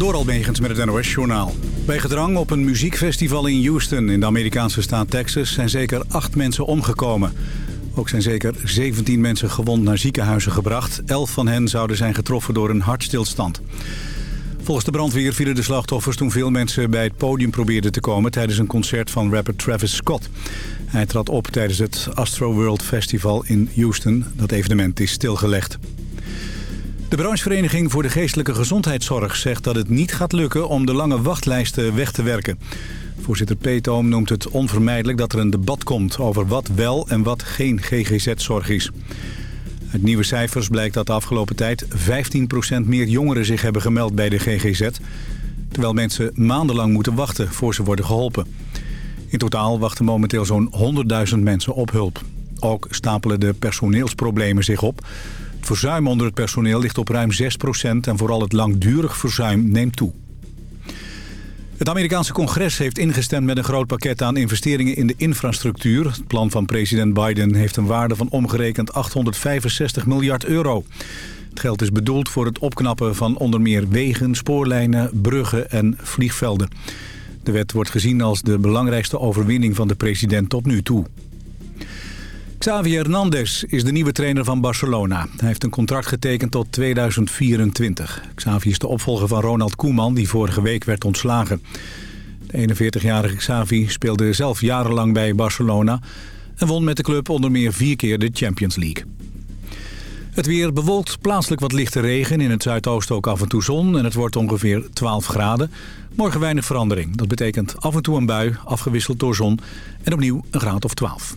Door Almegens met het NOS-journaal. Bij gedrang op een muziekfestival in Houston in de Amerikaanse staat Texas... zijn zeker acht mensen omgekomen. Ook zijn zeker 17 mensen gewond naar ziekenhuizen gebracht. Elf van hen zouden zijn getroffen door een hartstilstand. Volgens de brandweer vielen de slachtoffers toen veel mensen bij het podium probeerden te komen... tijdens een concert van rapper Travis Scott. Hij trad op tijdens het Astro World Festival in Houston. Dat evenement is stilgelegd. De branchevereniging voor de geestelijke gezondheidszorg zegt dat het niet gaat lukken om de lange wachtlijsten weg te werken. Voorzitter Peetoom noemt het onvermijdelijk dat er een debat komt over wat wel en wat geen GGZ-zorg is. Uit nieuwe cijfers blijkt dat de afgelopen tijd 15% meer jongeren zich hebben gemeld bij de GGZ. Terwijl mensen maandenlang moeten wachten voor ze worden geholpen. In totaal wachten momenteel zo'n 100.000 mensen op hulp. Ook stapelen de personeelsproblemen zich op. Het verzuim onder het personeel ligt op ruim 6% en vooral het langdurig verzuim neemt toe. Het Amerikaanse congres heeft ingestemd met een groot pakket aan investeringen in de infrastructuur. Het plan van president Biden heeft een waarde van omgerekend 865 miljard euro. Het geld is bedoeld voor het opknappen van onder meer wegen, spoorlijnen, bruggen en vliegvelden. De wet wordt gezien als de belangrijkste overwinning van de president tot nu toe. Xavi Hernandez is de nieuwe trainer van Barcelona. Hij heeft een contract getekend tot 2024. Xavi is de opvolger van Ronald Koeman, die vorige week werd ontslagen. De 41-jarige Xavi speelde zelf jarenlang bij Barcelona... en won met de club onder meer vier keer de Champions League. Het weer bewolkt, plaatselijk wat lichte regen. In het zuidoosten ook af en toe zon en het wordt ongeveer 12 graden. Morgen weinig verandering. Dat betekent af en toe een bui, afgewisseld door zon en opnieuw een graad of 12.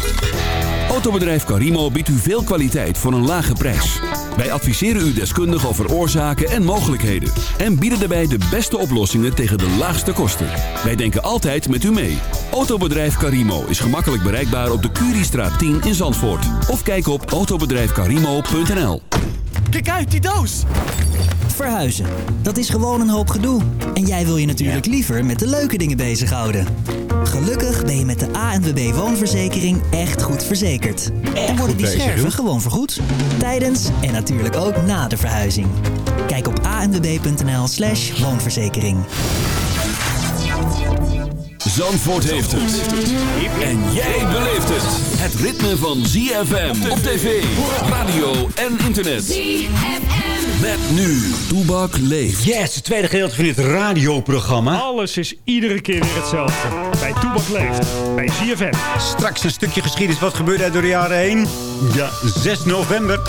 Autobedrijf Carimo biedt u veel kwaliteit voor een lage prijs. Wij adviseren u deskundig over oorzaken en mogelijkheden. En bieden daarbij de beste oplossingen tegen de laagste kosten. Wij denken altijd met u mee. Autobedrijf Carimo is gemakkelijk bereikbaar op de Curiestraat 10 in Zandvoort. Of kijk op autobedrijfcarimo.nl Kijk uit, die doos! Verhuizen, dat is gewoon een hoop gedoe. En jij wil je natuurlijk liever met de leuke dingen bezighouden. Gelukkig ben je met de ANWB Woonverzekering echt goed verzekerd. En worden die scherven gewoon vergoed. Tijdens en natuurlijk ook na de verhuizing. Kijk op anwb.nl slash woonverzekering. Zandvoort heeft het. En jij beleeft het. Het ritme van ZFM op tv, radio en internet. ZFM. Met nu, Toebak leeft. Yes, het tweede gedeelte van dit radioprogramma. Alles is iedere keer weer hetzelfde. Bij Toebak leeft. Bij ZFM. Straks een stukje geschiedenis. Wat gebeurde er door de jaren heen? Ja, 6 november.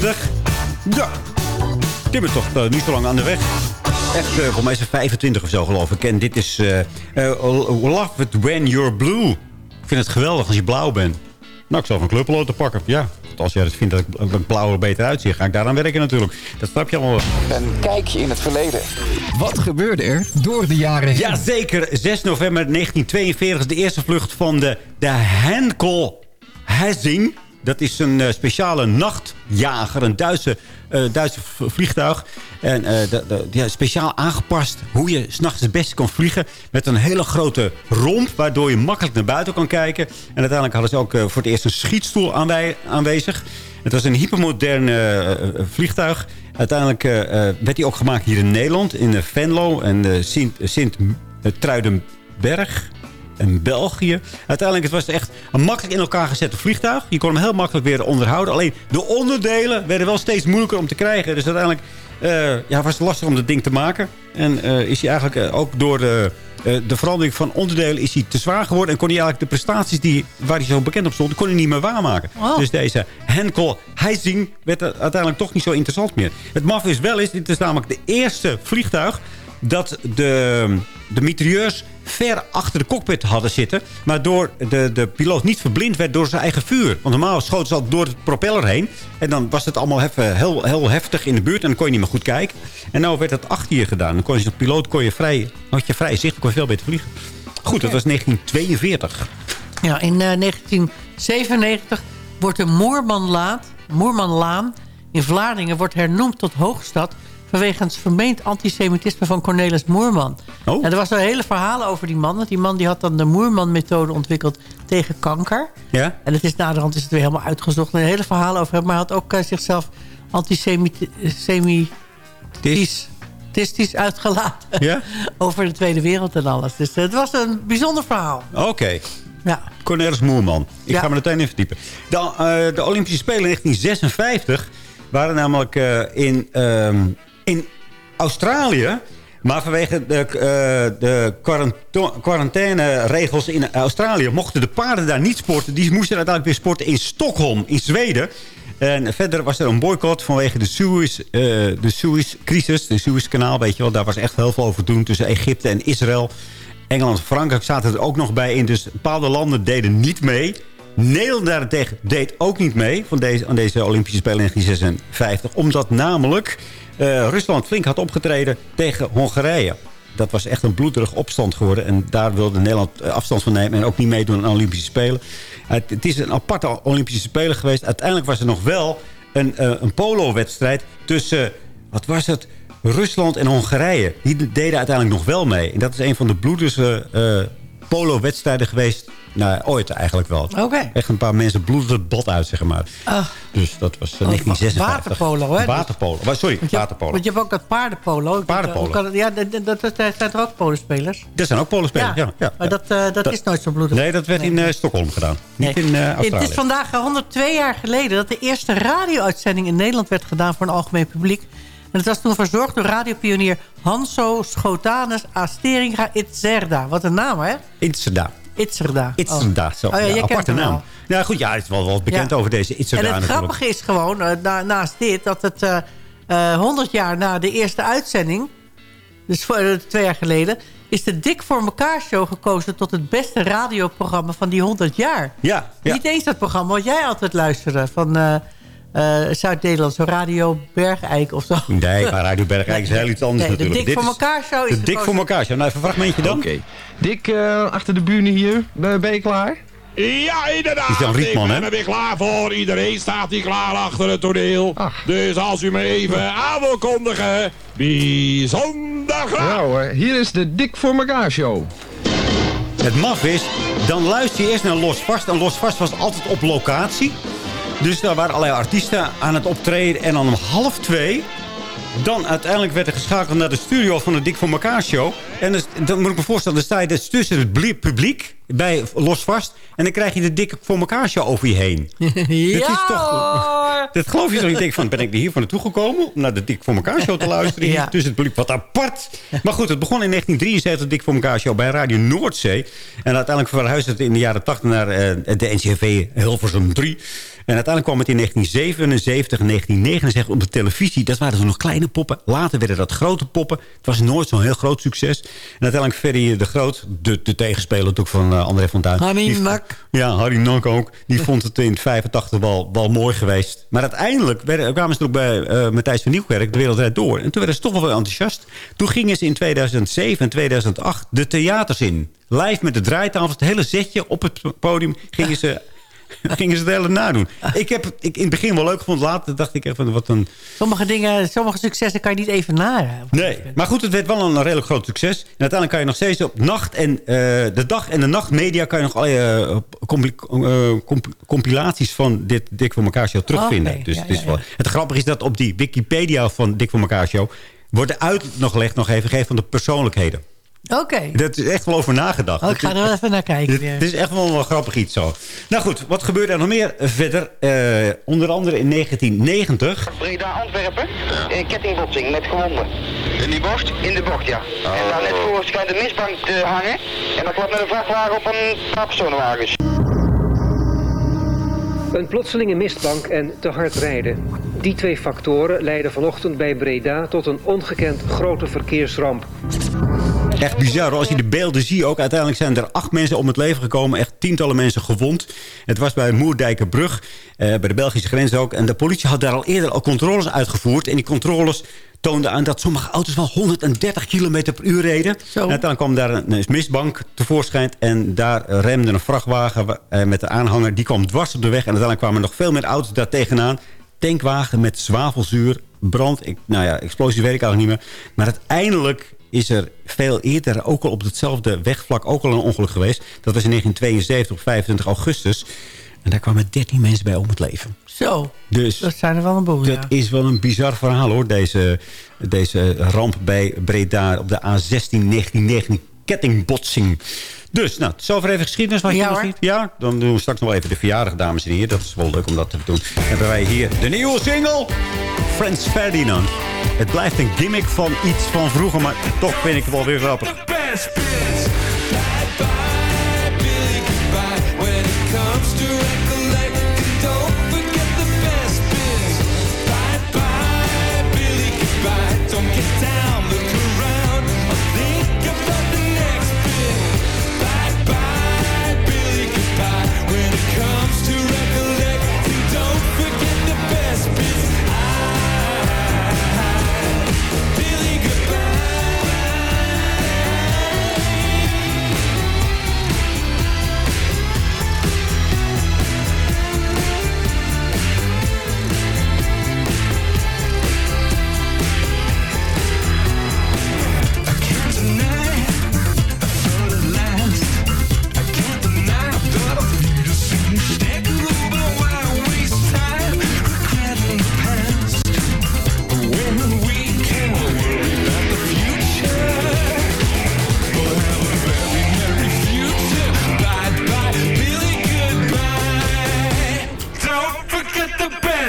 24. Ja. Die is toch eh, niet zo lang aan de weg. Echt, uh, voor mij is ze 25 of zo geloof ik. En dit is eh, eh, Love It When You're Blue. Ik vind het geweldig als je blauw bent. Nou, ik zal van clubloten pakken. Ja, want als jij het vindt dat ik dat blauw er beter uitzie... ga ik daaraan werken natuurlijk. Dat snap je allemaal wel. Een kijkje in het verleden. Wat gebeurde er door de jaren heen? Jazeker, 6 november 1942 is de eerste vlucht van de, de Henkel Hessing. Dat is een speciale nachtjager, een Duitse, eh, vliegtuig. En eh, speciaal aangepast hoe je s'nachts het beste kan vliegen. Met een hele grote romp, waardoor je makkelijk naar buiten kan kijken. En uiteindelijk hadden ze ook eh, voor het eerst een schietstoel aanwezig. Het was een hypermodern vliegtuig. Uiteindelijk werd hij ook gemaakt hier in Nederland, in Venlo en eh, Sint, Sint eh, Truidenberg en België. Uiteindelijk het was het echt een makkelijk in elkaar gezette vliegtuig. Je kon hem heel makkelijk weer onderhouden. Alleen de onderdelen werden wel steeds moeilijker om te krijgen. Dus uiteindelijk eh, ja, was het lastig om dat ding te maken. En eh, is hij eigenlijk eh, ook door de, de verandering van onderdelen is hij te zwaar geworden. En kon hij eigenlijk de prestaties die, waar hij zo bekend op stond, kon hij niet meer waarmaken. Oh. Dus deze Henkel Heising werd uiteindelijk toch niet zo interessant meer. Het maf is wel eens, dit is namelijk de eerste vliegtuig dat de, de mitrailleurs ver achter de cockpit hadden zitten. Waardoor de, de piloot niet verblind werd door zijn eigen vuur. Want normaal schoten ze al door het propeller heen. En dan was het allemaal heel, heel heftig in de buurt. En dan kon je niet meer goed kijken. En nou werd dat achter je gedaan. Dan kon je als piloot kon je vrij, had je vrij zicht. Dan kon je veel beter vliegen. Goed, dat was 1942. Ja, in eh, 1997 wordt de Moermanlaan, Moermanlaan in Vlaardingen wordt hernoemd tot Hoogstad... vanwege het vermeend antisemitisme van Cornelis Moerman. Oh. En er was een hele verhaal over die man. Want die man die had dan de Moerman-methode ontwikkeld tegen kanker. Ja? En het is naderhand is het weer helemaal uitgezocht. Een hele verhaal over hem. Maar hij had ook eh, zichzelf antisemitistisch uitgelaten. Ja? over de Tweede Wereld en alles. Dus eh, het was een bijzonder verhaal. Oké. Ja. Cornelis Moerman. Ik Ja. ga me meteen even verdiepen. De, eh, de Olympische Spelen in 1956 waren namelijk in, ehm, in Australië. Maar vanwege de, eh, de quarantaineregels in Australië... mochten de paarden daar niet sporten. Die moesten uiteindelijk weer sporten in Stockholm, in Zweden. En verder was er een boycott vanwege de Suez, eh, de Suez-crisis. De Suez-kanaal, weet je wel. Daar was echt heel veel over doen tussen Egypte en Israël. Engeland en Frankrijk zaten er ook nog bij in. Dus bepaalde landen deden niet mee. Nederland daarentegen deed ook niet mee van deze, aan deze Olympische Spelen in 1956. Omdat namelijk eh, Rusland flink had opgetreden tegen Hongarije. Dat was echt een bloederig opstand geworden. En daar wilde Nederland eh, afstand van nemen en ook niet meedoen aan de Olympische Spelen. Het, het is een aparte Olympische Spelen geweest. Uiteindelijk was er nog wel een, eh, een polo-wedstrijd tussen... wat was het? Rusland en Hongarije. Die deden uiteindelijk nog wel mee. En dat is een van de bloedigste eh, polo-wedstrijden geweest. Nou, ooit eigenlijk wel. Oké. Echt een paar mensen bloeden het bot uit, zeg maar. Ah. Dus dat was eh, Oh, 1956. waterpolo, hè? Waterpolo. Wa- Sorry, Want je, hebt, waterpolo. want je hebt ook dat paardenpolo. Ik Paardenpolo. Ja, dat, dat, dat, dat zijn er ook polospelers. Dat zijn ook polospelers, ja. ja, maar dat, eh, dat, is nooit zo bloedig. Nee, dat werd in eh, Stockholm gedaan. Niet in eh, Australië. Het is vandaag eh, 102 jaar geleden dat de eerste radio-uitzending in Nederland werd gedaan voor een algemeen publiek. En het was toen verzorgd door radiopionier Hanso Schotanus Asteringa Itzerda. Wat een naam, hè? Itzerda. Itzerda. Itzerda, zo. Oh ja, ja, aparte wel. naam. Nou goed, ja, het is wel wat bekend Ja. over deze Itzerda En het natuurlijk. grappige is gewoon, eh, na- naast dit, dat het eh, eh, 100 jaar na de eerste uitzending, dus voor, eh, twee jaar geleden, is de Dik voor elkaar show gekozen tot het beste radioprogramma van die 100 jaar. Ja, ja. Niet eens dat programma wat jij altijd luisterde van eh, eh, Zuid-Nederland, zo Radio Bergijk of zo. Nee, maar Radio Bergijk is heel iets anders Nee, de natuurlijk. Dik voor elkaar show is De Dik voor elkaar. show. Nou, even een fragmentje dan. Oké. Dick, eh, achter de bühne hier. Ben, je klaar? Ja, inderdaad. Is Jan Rietman, ik ben er weer klaar voor. Iedereen staat hier klaar achter het toneel. Dus als u me even aan wil kondigen. Bijzonder graag. Ja hoor, hier is de Dik voor elkaar show. Het maf is, dan luister je eerst naar Los Vast. En Los Vast was altijd op locatie. Dus daar waren allerlei artiesten aan het optreden. En dan om half twee dan uiteindelijk werd er geschakeld naar de studio van de Dik voor elkaar show. En dus, dan moet ik me voorstellen, dan sta je dus tussen het blie- publiek bij Los Vast. En dan krijg je de Dik voor elkaar show over je heen. ja Dit is toch-. Dat geloof je toch niet? Ik denk van, ben ik hier van naartoe gekomen om naar de Dik voor elkaar show te luisteren? Ja. Tussen het publiek, wat apart. Maar goed, het begon in 1973, de Dik voor elkaar show bij Radio Noordzee. En uiteindelijk verhuisde het in de jaren 80 naar eh, de NCRV Hilversum 3. En uiteindelijk kwam het in 1977 en 1979 op de televisie. Dat waren toen nog kleine poppen. Later werden dat grote poppen. Het was nooit zo'n heel groot succes. En uiteindelijk Ferry de Groot, de, de tegenspeler natuurlijk van eh, André van Duin. Harry Nak. Ja, Harry Nak ook. Die vond het in 85 wel, wel mooi geweest. Maar uiteindelijk werden, kwamen ze ook bij eh Matthijs van Nieuwkerk de wereld Draait door. En toen werden ze toch wel enthousiast. Toen gingen ze in 2007 en 2008 de theaters in. Live met de draaitafels, het hele zetje op het podium gingen ze... gingen ze het hele nadoen. Ik heb ik in het begin wel leuk gevonden. Later dacht ik even, wat een... Sommige dingen, sommige successen kan je niet even na. Nee, maar goed, het werd wel een redelijk groot succes. En uiteindelijk kan je nog steeds op nacht en eh, de dag en de nachtmedia... kan je nog eh, compli- eh, comp- compilaties van dit Dik voor elkaar show terugvinden. Oké, dus ja, het, is ja, wel, het grappige is dat op die Wikipedia van Dik voor elkaar show... wordt de uit nog gelegd nog even gegeven van de persoonlijkheden. Oké. Dat is echt wel over nagedacht. Oh, ik ga er wel even naar kijken. Dit, weer. dit is echt wel een grappig iets zo. Nou goed, wat gebeurde er nog meer verder? Eh, onder andere in 1990. Breda Antwerpen, een kettingbotsing met gewonden. In die bocht? In de bocht, ja. En daar net voor schijnt een mistbank te hangen. En dat klopt met een vrachtwagen op een paar personenwagens. Een plotselinge mistbank en te hard rijden. Die twee factoren leiden vanochtend bij Breda tot een ongekend grote verkeersramp. Echt bizar. Als je de beelden ziet ook. Uiteindelijk zijn er acht mensen om het leven gekomen. Echt tientallen mensen gewond. Het was bij Moerdijkerbrug. eh, bij de Belgische grens ook. En de politie had daar al eerder al controles uitgevoerd. En die controles toonden aan dat sommige auto's wel 130 km per uur reden. En uiteindelijk kwam daar een, mistbank tevoorschijn. En daar remde een vrachtwagen eh, met de aanhanger. Die kwam dwars op de weg. En uiteindelijk kwamen nog veel meer auto's daar tegenaan. Tankwagen met zwavelzuur, brand. Ik, nou ja, explosie weet ik eigenlijk niet meer. Maar uiteindelijk is er veel eerder ook al op hetzelfde wegvlak ook al een ongeluk geweest. Dat was in 1972 op 25 augustus. En daar kwamen 13 mensen bij om het leven. Zo, Dus dat zijn er wel een boel, dat ja. is wel een bizar verhaal hoor. Deze, deze ramp bij Breda op de A16 1919 kettingbotsing. Dus, nou, zover even geschiedenis. Wat je Ja, nog niet? Ja, dan doen we straks nog wel even de verjaardag, dames en heren. Dat is wel leuk om dat te doen. Dan hebben wij hier de nieuwe single. Frans Ferdinand. Het blijft een gimmick van iets van vroeger, maar toch vind ik het wel weer grappig. When it comes to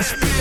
Yes.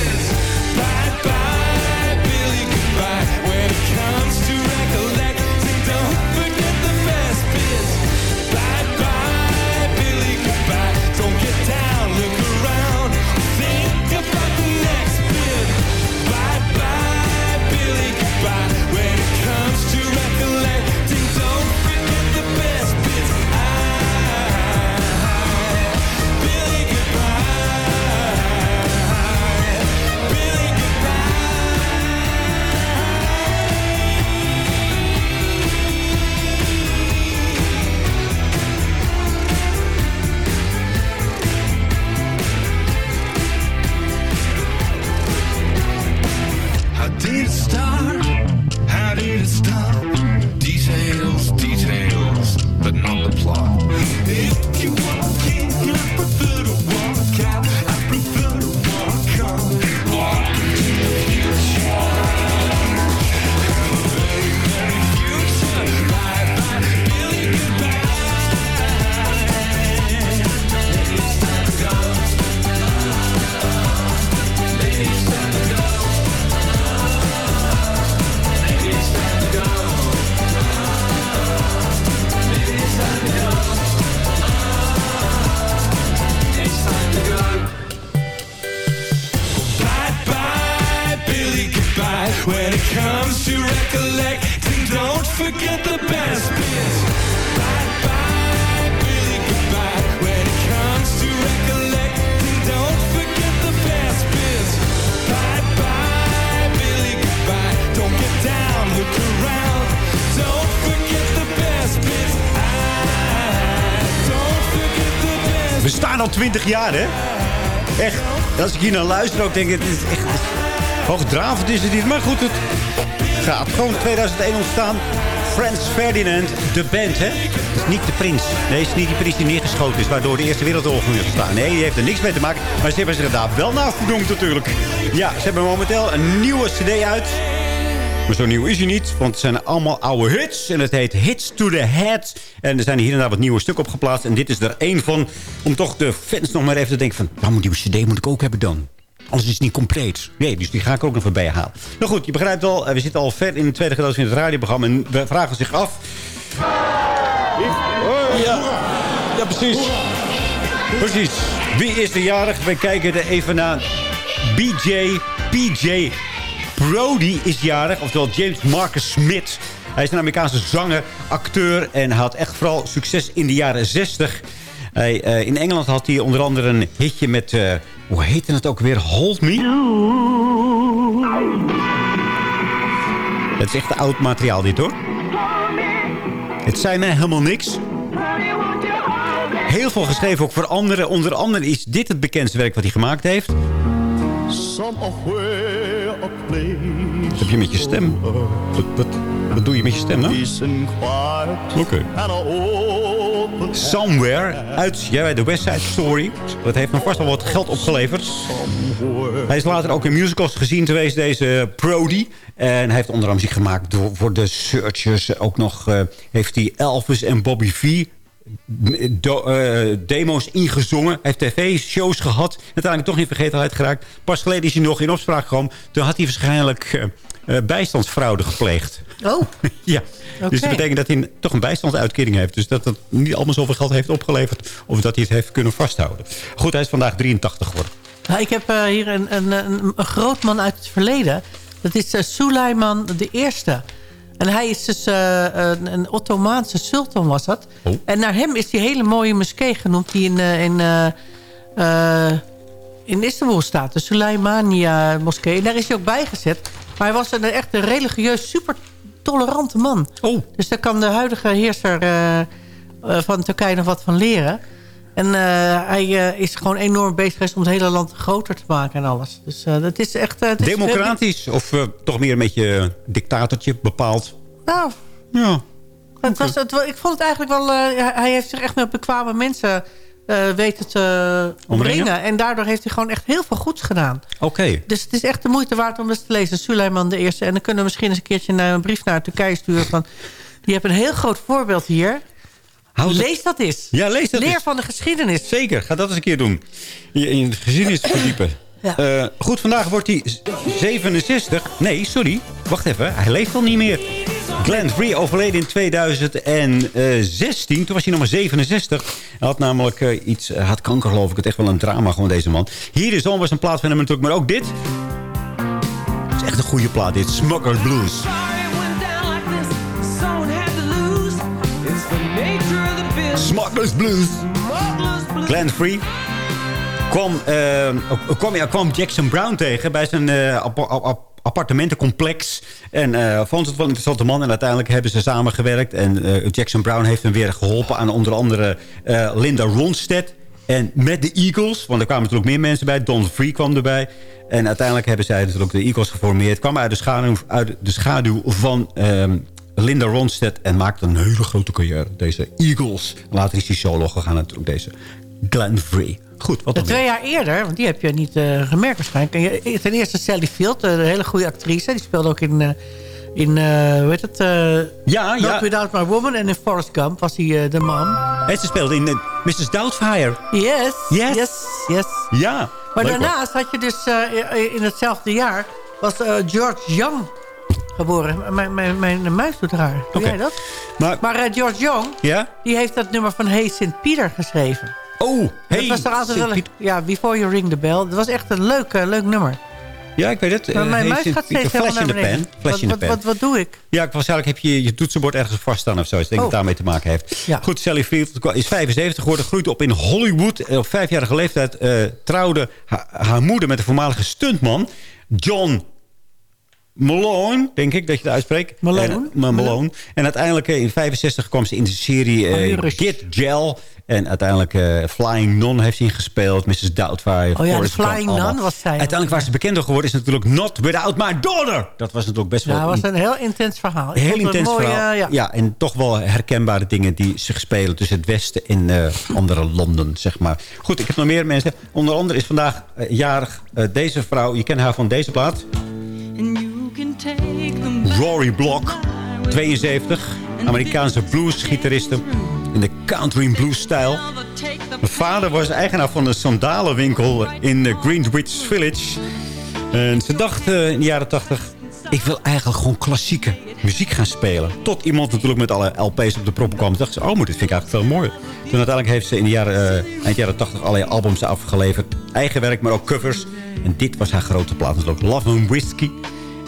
20 jaar, hè? Echt. Als ik hier naar luister ook denk ik, het is echt... Hoogdravend is het niet, maar goed, het gaat. Gewoon 2001 ontstaan. Frans Ferdinand, de band, hè? Is niet de prins. Nee, het is niet die prins die neergeschoten is... waardoor de Eerste Wereldoorlog nu is ontstaan. Nee, die heeft er niks mee te maken. Maar ze hebben zich daar wel naar vernoemd natuurlijk. Ja, ze hebben momenteel een nieuwe cd uit. Zo nieuw is hij niet, want het zijn allemaal oude hits. En het heet Hits to the Head. En er zijn hier en daar wat nieuwe stukken op geplaatst. En dit is er één van, om toch de fans nog maar even te denken van... een nieuwe cd moet ik ook hebben dan. Anders is niet compleet. Nee, dus die ga ik ook nog voorbij halen. Nou goed, je begrijpt al, eh, we zitten al ver in het tweede gedeelte van het radioprogramma. En we vragen zich af... Ja, ja precies. Precies. Wie is de jarig? We kijken er even naar. BJ, PJ Brody is jarig. Oftewel James Marcus Smith. Hij is een Amerikaanse zanger, acteur. En had echt vooral succes in de jaren 60. Hij, eh, in Engeland had hij onder andere een hitje met... eh, hoe heette het ook weer? Hold Me? Het is echt oud materiaal dit hoor. Het zei mij helemaal niks. Heel veel geschreven ook voor anderen. Onder andere is dit het bekendste werk wat hij gemaakt heeft. Wat heb je met je stem? Wat, wat, wat doe je met je stem nou? Oké. Somewhere uit ja, de West Side Story. Dat heeft hem vast wel wat geld opgeleverd. Hij is later ook in musicals gezien geweest, deze Brody. En hij heeft onder andere muziek gemaakt voor de Searchers. Ook nog eh, heeft hij Elvis en Bobby V do- eh, demo's ingezongen. Heeft tv-shows gehad. Uiteindelijk toch in vergetelheid geraakt. Pas geleden is hij nog in opspraak gekomen. Toen had hij waarschijnlijk eh, eh, bijstandsfraude gepleegd. Oh, Ja, dus dat betekent dat hij toch een bijstandsuitkering heeft. Dus dat het niet allemaal zoveel geld heeft opgeleverd. Of dat hij het heeft kunnen vasthouden. Goed, hij is vandaag 83 geworden. Nou, ik heb hier een, een, een, een groot man uit het verleden. Dat is Suleiman de Eerste. En hij is dus eh, een, een Ottomaanse sultan was dat. Oh. En naar hem is die hele mooie moskee genoemd... die in, eh, in, eh, in Istanbul staat. De Suleimania moskee. En daar is hij ook bijgezet. Maar hij was een echt een religieus super tolerante man. Oh. Dus daar kan de huidige heerser van Turkije nog wat van leren. En eh, hij eh, is gewoon enorm bezig geweest om het hele land groter te maken en alles. Dus eh, dat is echt... het is- Democratisch of toch meer een beetje dictatortje bepaald? Nou, Ja. het was, het, ik vond het eigenlijk wel... hij heeft zich echt met bekwame mensen weten te Omringen? omringen. En daardoor heeft hij gewoon echt heel veel goeds gedaan. Oké. Dus het is echt de moeite waard om eens te lezen. Suleiman de Eerste. En dan kunnen we misschien eens een keertje een brief naar Turkije sturen. Van, je hebt een heel groot voorbeeld hier. Houd het- Lees dat eens. Ja, lees dat Leer eens. van de geschiedenis. Zeker, ga dat eens een keer doen. Je in de geschiedenis verdiepen. Ja. Eh, goed, vandaag wordt hij z- 67. Nee, sorry. Wacht even. Hij leeft al niet meer. Glenn Free overleden in 2016. Toen was hij nog maar 67. Hij had namelijk eh, iets... Hij had kanker, geloof ik. Het echt wel een drama, gewoon deze man. Hier is was een plaat van hem natuurlijk. Maar ook dit. Het is echt een goede plaat, dit. Smuggler's Blues. Smuggler's Blues. Glenn Free kwam, eh, kwam, ja, kwam Jackson Brown tegen bij zijn eh, appa- appa- appartementencomplex. En eh, vond het wel een interessante man. En uiteindelijk hebben ze samengewerkt. En Jackson Brown heeft hem weer geholpen aan onder andere Linda Ronstadt. En met de Eagles, want er kwamen natuurlijk meer mensen bij. Don Free kwam erbij. En uiteindelijk hebben zij natuurlijk de Eagles geformeerd. Kwam uit de schaduw, uit de schaduw van ehm, Linda Ronstadt. En maakte een hele grote carrière. Deze Eagles. Later is hij solo gegaan natuurlijk deze Glenn Free. Goed, wat De dan twee jaar eerder, want die heb je niet eh, gemerkt waarschijnlijk. Ten eerste Sally Field, eh, een hele goede actrice. Die speelde ook in, eh, in eh, hoe heet het? Ja, Not ja. Without My Woman. En in Forrest Gump was hij de man. En ze speelde in Mrs. Doubtfire. Yes, Yes. yes, yes. Ja. Maar leuk hoor. daarnaast had je dus in hetzelfde jaar... was George Young geboren. Mijn, mijn, mijn muis doet raar. Doe jij dat? Maar, Maar eh, George Young, ja? die heeft dat nummer van Hey St. Peter geschreven. Oh, hey. dat was altijd wel... Ja, Before You Ring the Bell. Dat was echt een leuk, eh, leuk nummer. Ja, ik weet het. Maar Eh, mijn muis gaat steeds helemaal naar beneden. Flash Wat, in wat, pan. wat, wat doe ik? Ja, ik waarschijnlijk heb je je toetsenbord ergens vast staan of zo. Dus ik denk dat Oh. het daarmee te maken heeft. Goed, Sally Field is 75 geworden. Groeide op in Hollywood. Op vijfjarige leeftijd trouwde ha- haar moeder met een voormalige stuntman. John Malone, denk ik dat je het uitspreekt. Malone? En, Ma- Malone. En uiteindelijk eh, in 65 kwam ze in de serie eh, Oh. Get Gel. En uiteindelijk eh, Flying Non heeft ze ingespeeld. Mrs. Doubtfire. Oh ja, de Flying. Nun was zij. Uiteindelijk waar ze bekender geworden is natuurlijk Not Without My Daughter. Dat was natuurlijk best wel... Ja, dat was een heel intens verhaal. Heel intens mooi, verhaal. ja. ja. en toch wel herkenbare dingen die zich spelen tussen het Westen en eh, andere landen, zeg maar. Goed, ik heb nog meer mensen. Onder andere is vandaag jarig eh, deze vrouw. Je kent haar van deze plaat. Rory Block, 72. Amerikaanse bluesgitariste in de country blues stijl. Mijn vader was eigenaar van een sandalenwinkel in Greenwich Village. En ze dacht in de jaren 80... ik wil eigenlijk gewoon klassieke muziek gaan spelen. Tot iemand natuurlijk met alle LP's op de proppen kwam. Toen dacht ze, oh, maar dit vind ik eigenlijk veel mooier. Toen uiteindelijk heeft ze in de jaren, eh, eind jaren 80 allerlei albums afgeleverd. Eigen werk, maar ook covers. En dit was haar grote plaat. natuurlijk Love and Whiskey.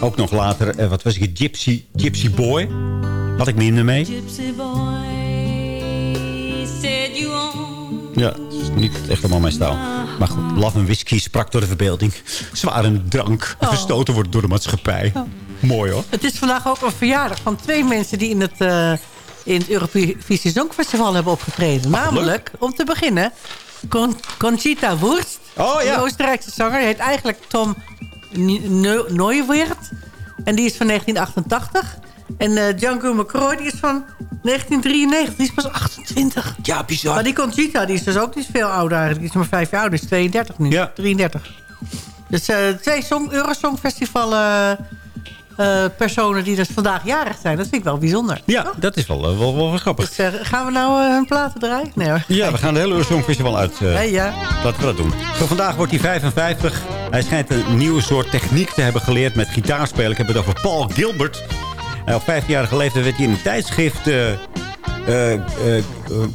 Ook nog later, eh, wat was ik, Gypsy, Gypsy Boy. Had ik minder mee. Ja, het is niet echt helemaal mijn stijl. Maar goed, Love and Whiskey sprak door de verbeelding. Zware drank, Oh. verstoten wordt door de maatschappij. Mooi hoor. Het is vandaag ook een verjaardag van twee mensen die in het, eh, in het Eurovisie Songfestival hebben opgetreden. Namelijk, om te beginnen, Con Conchita Wurst. Oh ja. De Oostenrijkse zanger. Die heet eigenlijk Tom Ne- Neuwirth. En die is van 1988. En eh Django McCroy die is van 1993. Die is pas 28. Ja, bizar. Maar die Conchita die is dus ook niet veel ouder eigenlijk. Die is maar vijf jaar ouder. Die is 32 nu. Ja. 33. Dus eh, twee song, Eurosongfestival eh, eh, personen die dus vandaag jarig zijn. Dat vind ik wel bijzonder. Ja, dat is wel, eh, wel, wel, wel grappig. Dus eh, gaan we nou hun platen draaien? Nee hoor. Ja, we gaan de hele Eurosongfestival uit. Nee, ja. Laten we dat doen. Vandaag wordt hij 55. Hij schijnt een nieuwe soort techniek te hebben geleerd met gitaarspelen. Ik heb het over Paul Gilbert. En op 15-jarige leeftijd werd hij in een tijdschrift... eh,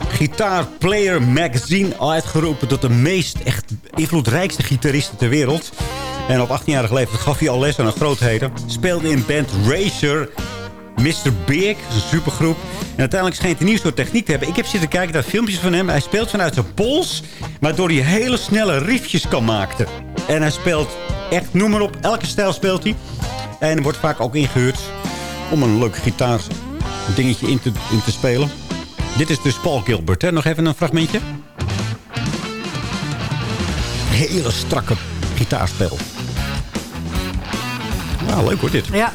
Guitar Player Magazine uitgeroepen... tot de meest echt invloedrijkste gitaristen ter wereld. En op 18-jarige leeftijd gaf hij al les aan een grootheden. Speelde in band Racer... Mr. Big, een supergroep. En uiteindelijk schijnt hij een nieuw soort techniek te hebben. Ik heb zitten kijken naar filmpjes van hem. Hij speelt vanuit zijn pols, waardoor hij hele snelle riffjes kan maken. En hij speelt echt, noem maar op, elke stijl speelt hij. En wordt vaak ook ingehuurd om een leuk gitaar dingetje in te, in te spelen. Dit is dus Paul Gilbert. Hè? Nog even een fragmentje. Hele strakke gitaarspel. Nou, leuk hoor dit. Ja,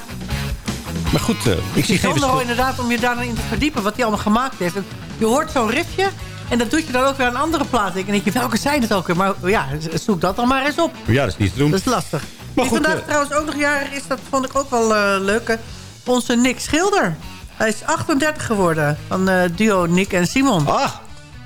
Maar goed, eh, ik zie geen verschil. inderdaad om je daarin te verdiepen. Wat hij allemaal gemaakt heeft. En je hoort zo'n riffje. En dat doet je dan ook weer aan andere platen. En denk je, welke zijn het ook weer? Maar ja, zoek dat dan maar eens op. Ja, dat is niet te doen. Dat is lastig. Maar goed, vandaag eh, trouwens ook nog jarig is, dat vond ik ook wel eh, leuk. Onze Nick Schilder. Hij is 38 geworden. Van duo Nick en Simon. Ah,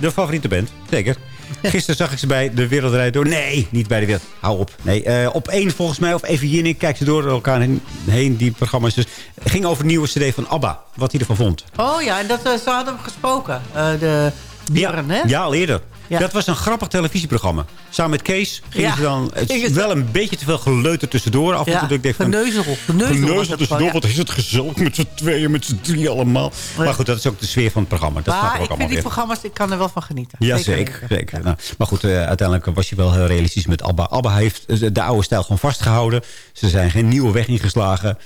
de favoriete band. Zeker. Gisteren zag ik ze bij De Wereldrijd Door. Nee, niet bij De Wereld. Hou op. Nee, eh, op één volgens mij. Of even hier kijk ze door elkaar heen, heen die programma's. Dus het ging over de nieuwe cd van ABBA. Wat hij ervan vond. Oh ja, en dat, eh, ze hadden hem gesproken. Eh, de Björn, hè? Ja, al eerder. Ja. Dat was een grappig televisieprogramma. Samen met Kees gingen Ja. ze dan... Het is wel een beetje te veel geleuter tussendoor. Af en Ja, toe ik denk van... geneuzel. Geneuzel tussendoor. Wat is het gezellig met z'n tweeën, met z'n drie allemaal. Maar goed, dat is ook de sfeer van het programma. Dat snap ik ook ik vind die programma's, ik kan er wel van genieten. Ja, zeker. zeker. Nou, maar goed, eh, uiteindelijk was je wel heel realistisch met ABBA. ABBA heeft eh, de oude stijl gewoon vastgehouden. Ze zijn geen nieuwe weg ingeslagen.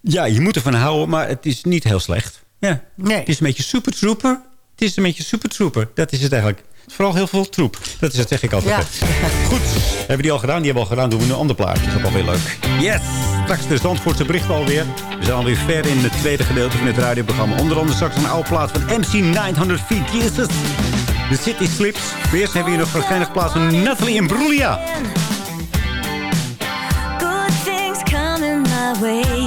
Ja, je moet ervan houden, maar het is niet heel slecht. Ja. Nee. Het is een beetje super trooper. Het is een beetje super trooper. Dat is het eigenlijk. Vooral heel veel troep. Dat is het, zeg ik altijd. Ja. Goed, hebben we die al gedaan? Die hebben we al gedaan. Doen we nu een ander plaatje. Dat is ook alweer leuk. Yes! Straks de Zandvoortse bericht alweer. We zijn alweer ver in het tweede gedeelte van het radioprogramma. Onder andere straks een oude plaat van MC 900 Feet. Jesus! De City Slips. Eerst hebben we hier nog waarschijnlijk plaats van Natalie Imbruglia. Good things coming my way.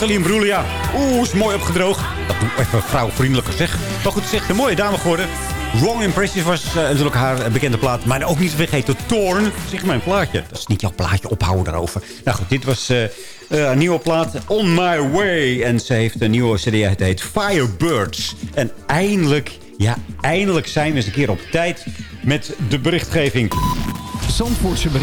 Nathalie Imbruglia. Oeh, is mooi opgedroogd. Dat doe even vrouwvriendelijker zeg. Maar goed, zegt een mooie dame geworden. Wrong Impressions was eh, natuurlijk haar bekende plaat. Maar ook niet te vergeten Torn. Zeg mijn plaatje. Dat is niet jouw plaatje, ophouden daarover. Nou goed, dit was eh, eh, een nieuwe plaat. On My Way. En ze heeft een nieuwe cd. Het heet Firebirds. En eindelijk, ja, eindelijk zijn we eens een keer op tijd met de berichtgeving.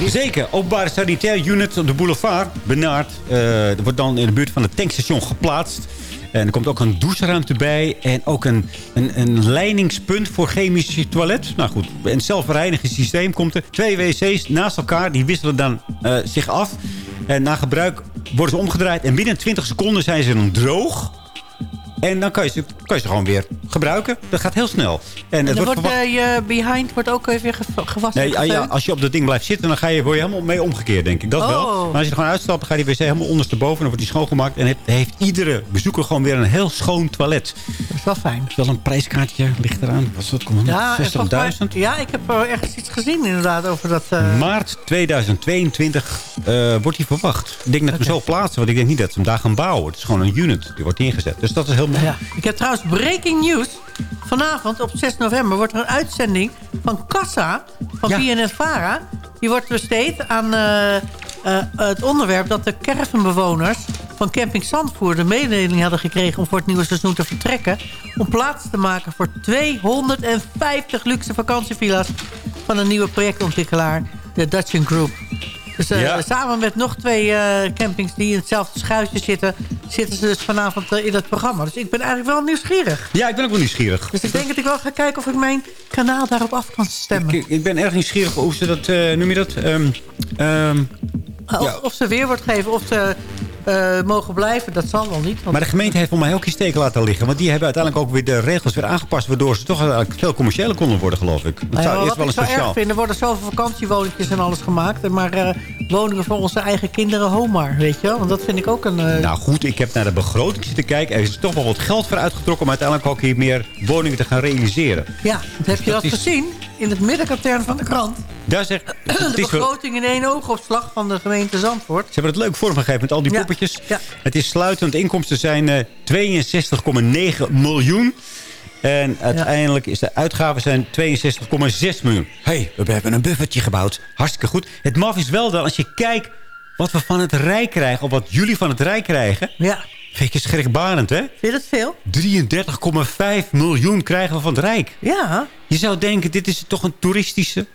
Zeker, openbare sanitair unit op de boulevard, Benaard. eh er wordt dan in de buurt van het tankstation geplaatst. En er komt ook een doucheruimte bij. En ook een, een, een leidingspunt voor chemisch toilet. Nou goed, een zelfreinigingssysteem komt er. Twee wc's naast elkaar, die wisselen dan eh, zich af. En na gebruik worden ze omgedraaid. En binnen 20 seconden zijn ze dan droog. En dan kan je, ze, kan je ze gewoon weer gebruiken. Dat gaat heel snel. En, En het wordt eh, je behind wordt ook even ge- gewassen. Nee, ja, als je op dat ding blijft zitten, dan ga je, word je helemaal mee omgekeerd, denk ik. Dat Oh. wel. Maar als je er gewoon uitstapt, dan gaat die wc helemaal ondersteboven. Dan wordt die schoongemaakt. En heeft, heeft iedere bezoeker gewoon weer een heel schoon toilet. Dat is wel fijn. is wel een prijskaartje, ligt eraan. Wat is dat? Ja, en volgens mij- 60.000? Ja, ik heb eh, ergens iets gezien inderdaad over dat... eh, Maart 2022 eh, wordt die verwacht. Ik denk dat we hem zo plaatsen, want ik denk niet dat ze hem daar gaan bouwen. Het is gewoon een unit, die wordt ingezet. Dus dat is heel mooi. Ik heb trouwens breaking news. Vanavond op 6 november wordt er een uitzending van Kassa van BNN-Vara. Die wordt besteed aan eh, eh, het onderwerp dat de caravanbewoners van camping Zandvoort... de mededeling hadden gekregen om voor het nieuwe seizoen te vertrekken... om plaats te maken voor 250 luxe vakantievilla's... van een nieuwe projectontwikkelaar, de Dutchen Group. Dus eh, Ja. samen met nog twee eh, campings die in hetzelfde schuitje zitten... zitten ze dus vanavond eh, in het programma. Dus ik ben eigenlijk wel nieuwsgierig. Ja, ik ben ook wel nieuwsgierig. Dus ik denk dat ik wel ga kijken of ik mijn kanaal daarop af kan stemmen. Ik, ik ben erg nieuwsgierig hoe ze dat, noem je dat? Ehm, ehm, of, of ze weer wordt geven, of ze eh, mogen blijven, dat zal wel niet. want- Maar de gemeente heeft voor mij ook iets steken laten liggen. Want die hebben uiteindelijk ook weer de regels weer aangepast... waardoor ze toch veel commerciëler konden worden, geloof ik. Dat Nou ja, zou eerst wel een erg speciaal... vind, er worden zoveel vakantiewoningjes en alles gemaakt. Maar eh, woningen voor onze eigen kinderen, homar, weet je wel? Want dat vind ik ook een... eh, Nou goed, ik heb naar de begroting zitten kijken. Er is toch wel wat geld voor uitgetrokken... om uiteindelijk ook hier meer woningen te gaan realiseren. ja, heb je dat dat is- gezien? In het middenkatern van de krant. Daar zeg, De begroting in één oogopslag van de gemeente Zandvoort. Ze hebben het leuk vormgegeven met al die Ja, poppetjes. Het is sluitend. De inkomsten zijn eh, 62,9 miljoen. En uiteindelijk is de uitgaven zijn 62,6 miljoen. hey, we hebben een buffertje gebouwd. Hartstikke goed. Het maf is wel dat als je kijkt wat we van het Rijk krijgen... of wat jullie van het Rijk krijgen... Ja. Vind je schrikbarend, hè? Vind je dat veel? 33,5 miljoen krijgen we van het Rijk. Ja. Je zou denken, dit is toch een toeristische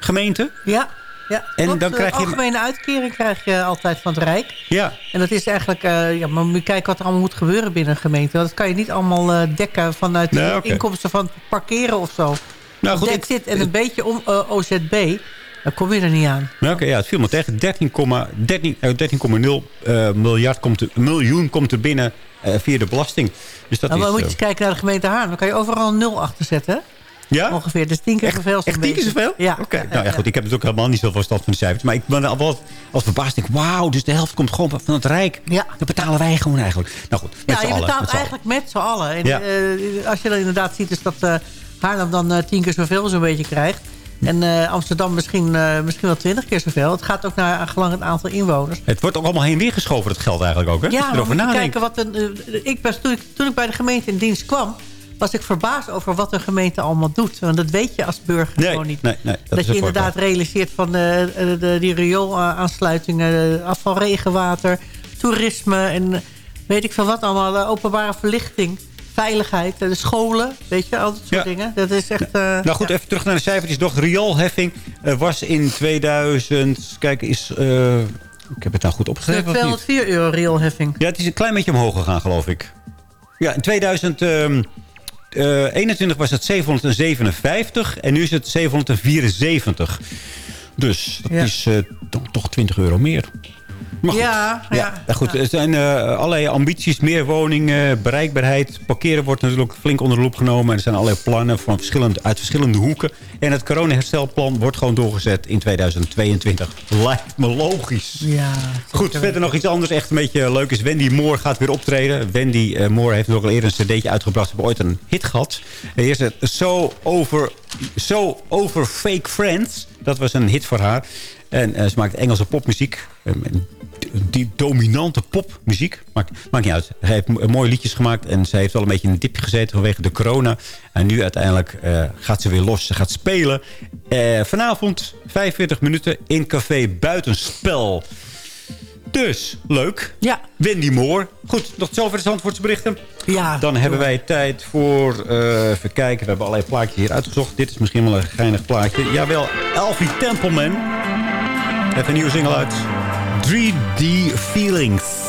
gemeente? Ja. ja. En Want, dan krijg je- algemene uitkering krijg je altijd van het Rijk. Ja. En dat is eigenlijk... eh, ja, maar moet je kijken wat er allemaal moet gebeuren binnen een gemeente. Dat kan je niet allemaal eh, dekken vanuit de inkomsten van parkeren of zo. Nou, goed, ik- en een beetje om, eh, OZB. Daar kom je er niet aan. Nou, Oké, ja, het viel me tegen. 13,0 13, eh, 13,0 eh, miljard komt er, miljoen komt er binnen eh, via de belasting. Dus dat Nou, maar is... moet je eh, eens kijken naar de gemeente Haarlem. Dan kan je overal een nul achter zetten. ja? Ongeveer. Dus tien keer zoveel. Echt tien keer zoveel? Ja. Oké, nou ja, goed. Ik heb natuurlijk helemaal niet zoveel verstand van de cijfers. Maar ik ben al als verbaasd. denk, wauw, dus de helft komt gewoon van het Rijk. Ja. Dat betalen wij gewoon eigenlijk. Nou goed, met Ja, je betaalt met eigenlijk met z'n allen. En, Ja. eh, als je dan inderdaad ziet, is dat Haarlem dan eh, tien keer zoveel zo'n beetje krijgt. En eh, Amsterdam misschien, eh, misschien wel twintig keer zoveel. Het gaat ook naar gelang het aantal inwoners. Het wordt ook allemaal heen en weer geschoven, dat geld eigenlijk ook. Hè? Ja, erover nadenkt. kijken wat een... eh, ik was, toen, ik, toen ik bij de gemeente in dienst kwam... was ik verbaasd over wat een gemeente allemaal doet. Want dat weet je als burger Nee, gewoon niet. nee, nee, dat je inderdaad realiseert van eh, de, die rioolaansluitingen... afval regenwater, toerisme en weet ik veel wat allemaal. openbare verlichting, veiligheid, de scholen, weet je, al dat soort dingen. Dat is echt... eh, Nou goed, even terug naar de cijfertjes. De rioolheffing eh, was in 2000... Kijk, is... eh, ik heb het nou goed opgeschreven. of niet? 204 euro rioolheffing. Ja, het is een klein beetje omhoog gegaan, geloof ik. Ja, in 2021 was het 757 en nu is het 774. Dus dat Ja. is toch 20 euro meer. Maar goed. Ja, ja. Ja, goed, er zijn eh, allerlei ambities, meer woningen, bereikbaarheid. Parkeren wordt natuurlijk flink onder de loep genomen. En er zijn allerlei plannen van verschillende, uit verschillende hoeken. En het coronaherstelplan wordt gewoon doorgezet in 2022. Lijkt me logisch. Ja, Goed, verder nog iets anders. Echt een beetje leuk is. Wendy Moore gaat weer optreden. Wendy eh, Moore heeft nog al eerder een cd'tje uitgebracht. Ze hebben ooit een hit gehad. Is het So Over, so over Fake Friends. Dat was een hit voor haar. En eh, ze maakt Engelse popmuziek. Die dominante popmuziek. Maakt, maakt niet uit. Hij heeft mo- mooie liedjes gemaakt. En ze heeft wel een beetje in een dipje gezeten vanwege de corona. En nu uiteindelijk eh, gaat ze weer los. Ze gaat spelen. Eh, vanavond 45 minuten in Café Buitenspel. Dus, leuk. Ja. Wendy Moore. Goed, nog zover de Zandvoortsberichten. Ja. Dan hebben wij tijd voor... eh, even kijken, we hebben allerlei plaatjes hier uitgezocht. Dit is misschien wel een geinig plaatje. Jawel, Elfie Templeman. Heeft een nieuwe single uit. 3D Feelings.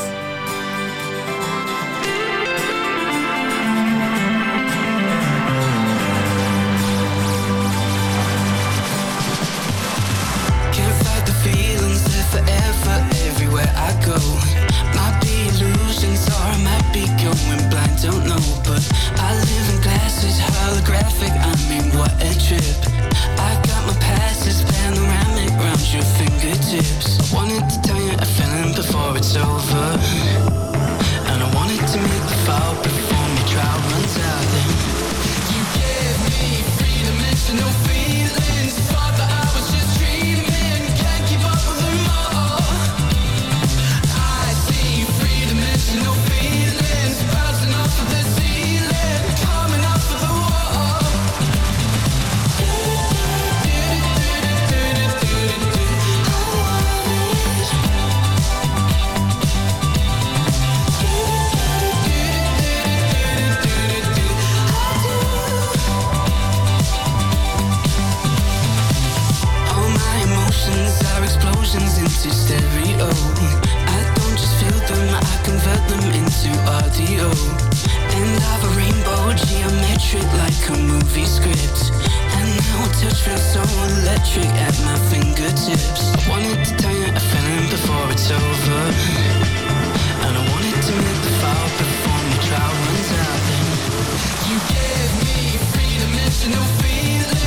Into audio. And I've a rainbow geometric like a movie script. And now touch feels so electric at my fingertips. I wanted to tell you a feeling before it's over. And I wanted to make the fall before my trial runs out. You gave me three-dimensional feelings. Thought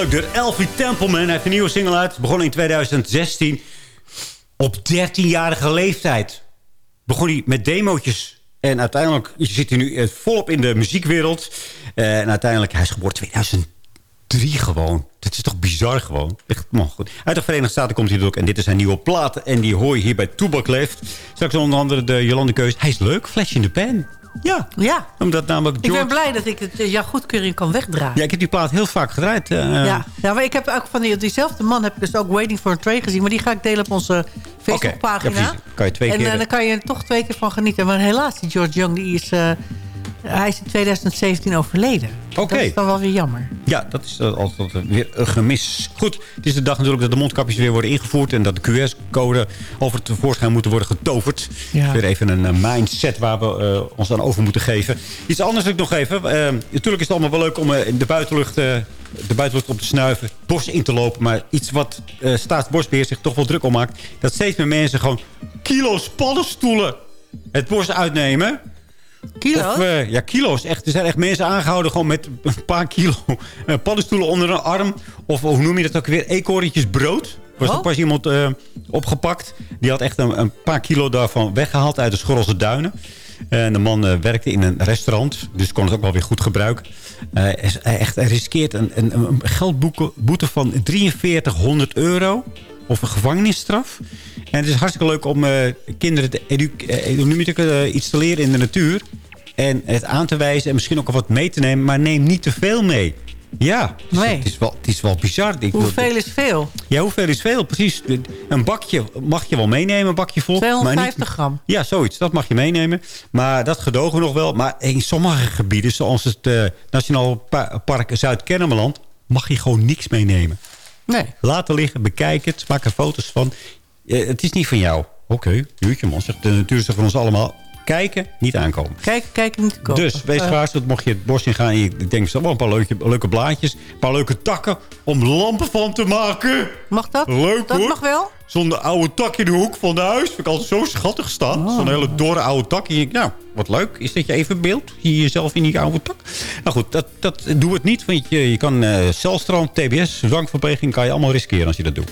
leuk. De Elfie Templeman heeft een nieuwe single uit. Begon in 2016. Op 13-jarige leeftijd. Begon hij met demootjes. En uiteindelijk zit hij nu eh, volop in de muziekwereld. Eh, en uiteindelijk, hij is geboren 2003 gewoon. Dat is toch bizar gewoon. Echt, goed. Uit de Verenigde Staten komt hij ook. En dit is zijn nieuwe plaat. En die hoor je hier bij Toebak Leeft. Straks onder andere de Jolande Keus. Hij is leuk. Flash in the pan. Ja. Ja. Omdat namelijk Ik George... ben blij dat ik het eh, jouw goedkeuring kan wegdraaien. Ja, ik heb die plaat heel vaak gedraaid. eh, ja. ja, maar ik heb ook van die, diezelfde man heb ik dus ook Waiting for a Train gezien. Maar die ga ik delen op onze Facebookpagina. ja, precies. Kan je twee en keer- eh, dan kan je er toch twee keer van genieten. Maar helaas, die George Young, die is, eh, hij is in 2017 overleden. Oké. Dat is dan wel weer jammer. Ja, dat is altijd weer een gemis. Goed, het is de dag natuurlijk dat de mondkapjes weer worden ingevoerd... en dat de QR-code over tevoorschijn moeten worden getoverd. Ja. Weer even een eh, mindset waar we eh, ons aan over moeten geven. Iets anders wil ik nog even. Eh, natuurlijk is het allemaal wel leuk om in de buitenlucht, de buitenlucht op te snuiven... het bos in te lopen, maar iets wat eh Staatsbosbeheer zich toch wel druk om maakt... dat steeds meer mensen gewoon kilo's paddenstoelen het bos uitnemen... Kilo's? Of, eh, ja, kilo's. Echt, er zijn echt mensen aangehouden gewoon met een paar kilo eh, paddenstoelen onder een arm. Of hoe noem je dat ook weer? Eekhoorntjes brood. was Oh. er pas iemand eh, opgepakt. Die had echt een, een paar kilo daarvan weggehaald uit de Schorrelse Duinen. En de man werkte in een restaurant, dus kon het ook wel weer goed gebruiken. Hij echt, hij riskeert een, een, een geldboete van 4300 euro. Of een gevangenisstraf. En het is hartstikke leuk om eh, kinderen te edu eh, eh, iets te leren in de natuur. En het aan te wijzen en misschien ook al wat mee te nemen. Maar neem niet te veel mee. Ja, dus het, is wel, het is wel bizar. Ik wil- Hoeveel is veel? ja, hoeveel is veel? Precies. Een bakje mag je wel meenemen, een bakje vol. maar 250 niet- gram. Ja, zoiets. Dat mag je meenemen. Maar dat gedogen nog wel. Maar in sommige gebieden, zoals het Nationaal Pa- Park Zuid-Kennemerland... mag je gewoon niks meenemen. Nee. Laten liggen, bekijk het, maak er foto's van. Eh, het is niet van jou. Oké, jeetje man. Zegt de natuur zegt van ons allemaal... kijken, niet aankomen. Kijk, kijk niet kopen. Dus wees Eh, gewaarschuwd, mocht je het bos in gaan... je denkt, zo, wel een paar leuke, leuke blaadjes... een paar leuke takken om lampen van te maken. Mag dat? Leuk Dat hoor. mag wel? Zo'n oude tak in de hoek van de huis. Vind ik altijd zo schattig staan. Oh. Zo'n hele dorre oude tak. En nou, wat leuk. Is dat je even beeld? Zie je jezelf in die oude tak? Nou goed, dat, dat doe het niet. Want je, je kan eh celstroom, tbs, dwangverpleging... kan je allemaal riskeren als je dat doet.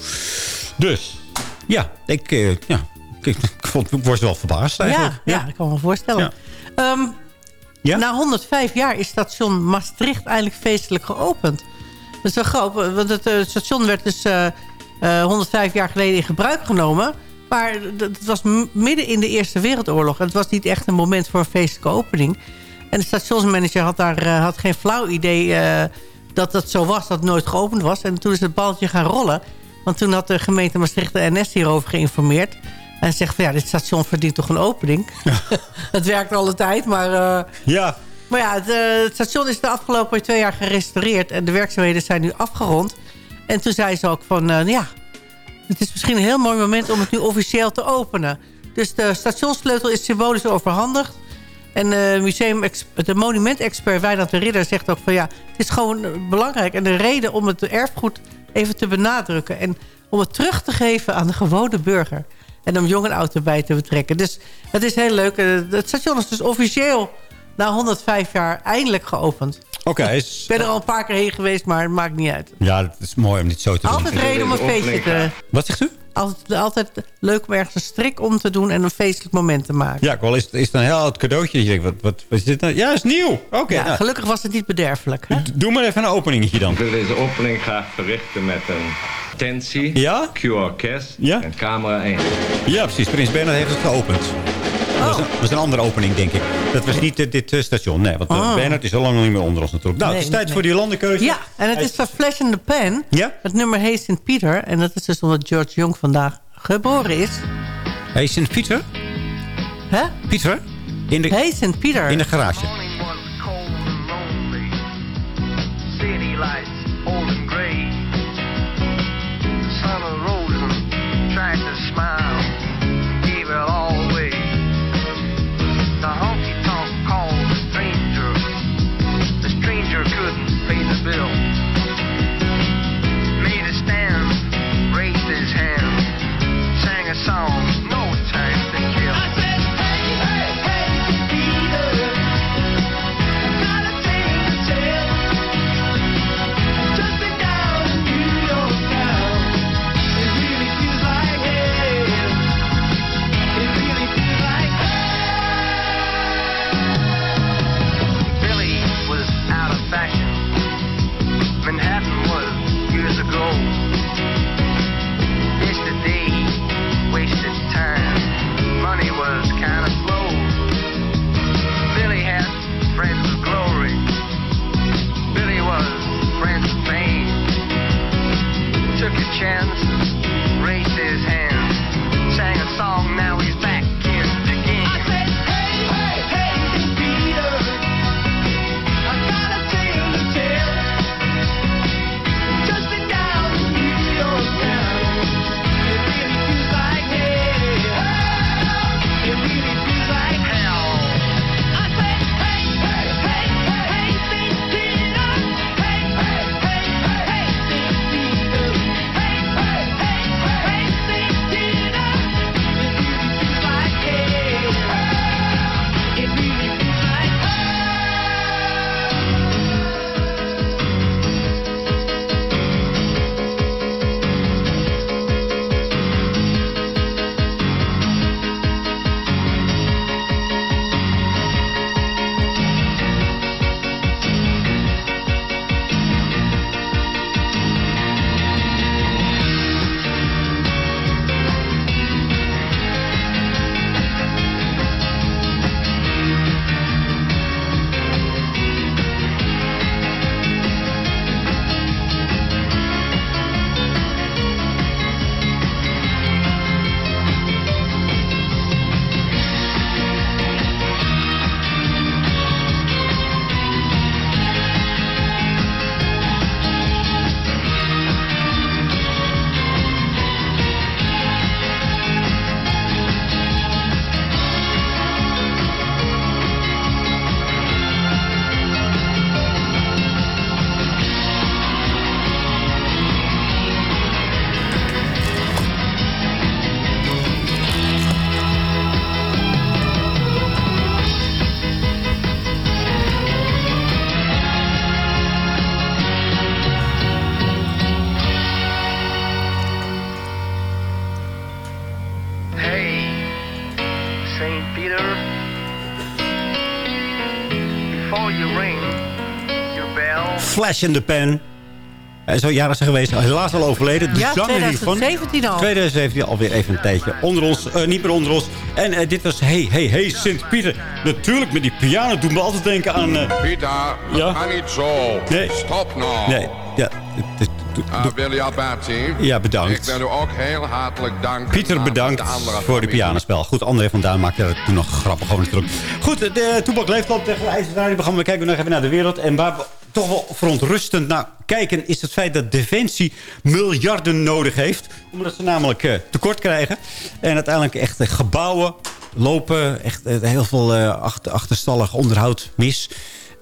Dus, ja, ik, eh, ja, ik, vond, ik was wel verbaasd eigenlijk. Ja, ja, ik kan me voorstellen. Ehm, Na 105 jaar is station Maastricht eindelijk feestelijk geopend. Dat is wel grappig, want het eh, station werd dus eh, eh, 105 jaar geleden in gebruik genomen. Maar het was midden in de Eerste Wereldoorlog. En het was niet echt een moment voor een feestelijke opening. En de stationsmanager had daar eh, had geen flauw idee eh, dat dat zo was, dat het nooit geopend was. En toen is het balletje gaan rollen. Want toen had de gemeente Maastricht de NS hierover geïnformeerd. En zegt van ja, dit station verdient toch een opening. het werkt alle tijd, maar... eh, Ja. maar ja, het, eh, het station is de afgelopen twee jaar gerestaureerd. En de werkzaamheden zijn nu afgerond. En toen zei ze ook van, eh, ja, het is misschien een heel mooi moment om het nu officieel te openen. Dus de stationssleutel is symbolisch overhandigd. En eh, museum de monumentexpert Wijnand de Ridder zegt ook van ja, het is gewoon belangrijk. En de reden om het erfgoed even te benadrukken. En om het terug te geven aan de gewone burger. En om jong en oud erbij te betrekken. Dus het is heel leuk. Eh, Het station is dus officieel na 105 jaar eindelijk geopend. Oké. is- Ik ben er al een paar keer heen geweest, maar het maakt niet uit. Ja, het is mooi om dit zo te doen. Altijd reden om een feestje te... Wat zegt u? Altijd, altijd leuk om ergens een strik om te doen en een feestelijk moment te maken. Ja, ik wel is, is het een heel oud cadeautje. Dat je denkt, wat, wat, wat is dit nou? Ja, is nieuw. Oké. ja, nou, gelukkig was het niet bederfelijk. Hè? doe maar even een openingetje dan. Ik wil deze opening graag verrichten met een tentie, Ja? QR Cash Ja? en camera 1. Ja, precies. Prins Bernhard heeft het geopend. Dat, was een, dat was een andere opening, denk ik. Dat was niet dit eh, station. Nee, want eh, Oh. Bernhard is al lang niet meer onder ons natuurlijk. Nou, Nee, het is tijd nee. voor die landenkeuze. Ja, en het is van Flash in the Pan. Ja? Het nummer Hey St. Peter. En dat is dus omdat George Jong vandaag geboren is. Hey, Sint Pieter? Hè? Pieter? In de, Hey St. Peter. in de garage. City lights, tried to smile, it all away. The honky tonk called the stranger. The stranger couldn't pay the bill. Made a stand, raised his hand, sang a song, took a chance, raised his hand, sang a song, now he's back. Flash in the Pen. Hij zo jaren zijn geweest. Helaas al overleden. De Ja, zanger hiervan. 2017 al. 2017 alweer even een tijdje onder ons. eh, niet meer onder ons. En eh, dit was Hey, Hey, Hey, Sint-Pieter. Natuurlijk, met die piano doen we altijd denken aan... eh, Pieter, Ja? kan niet zo. Nee. Stop nou. nee, ja. Uh, William Bertie. Ja, bedankt. Ik wil u ook heel hartelijk danken. Pieter, bedankt voor de pianospel. Goed, André van Duin maakte het toen nog grappig over natuurlijk. Goed, de Toepak leeft op tegen de IJzerdraai. We kijken nog even naar de wereld. En waar we toch wel verontrustend naar kijken... is het feit dat Defensie miljarden nodig heeft. Omdat ze namelijk eh, tekort krijgen. En uiteindelijk echt gebouwen lopen. Echt eh, heel veel eh, achter, achterstallig onderhoud mis.